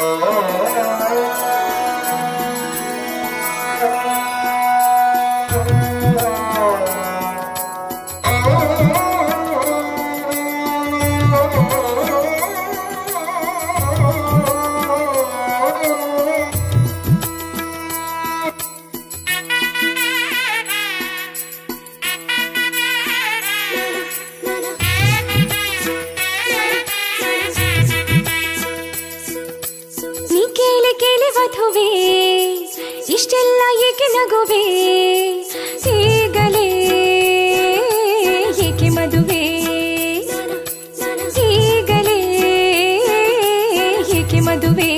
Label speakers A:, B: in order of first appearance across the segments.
A: ನೀ ವಧುವೆ ಇಷ್ಟೆಲ್ಲ ಏಕೆ ನಗುವೆ? ಈಗಲೇ ಏಕೆ ಮದುವೆ ಈಗಲೇ ಏಕೆ ಮದುವೆ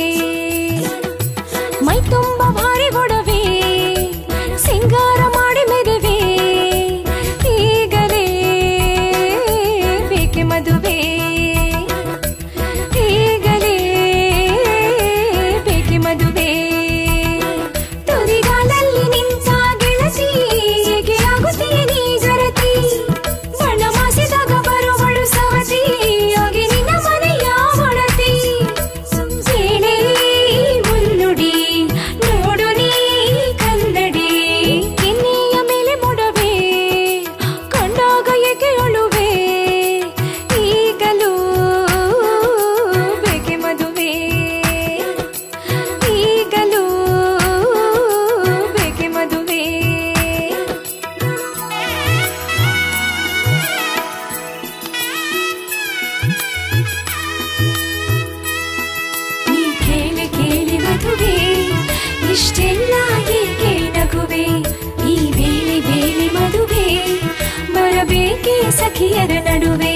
A: ಕಂಡಾಗ ಏಕೆ ಅಳುವೆ ಈಗಲೂ ಬೇಕೆ ಮದುವೆ ಈಗಲೂ ಬೇಕೆ ಮದುವೆ ನೀ ಕೇಳಿ ಕೇಳಿ ಮದುವೆ ಇಷ್ಟೆಲ್ಲ ಈ ಬೇಳೆ ಬೇಳೆ ಮದುವೆ ಬರಬೇಕೆ ಸಖಿಯರ ನಡುವೆ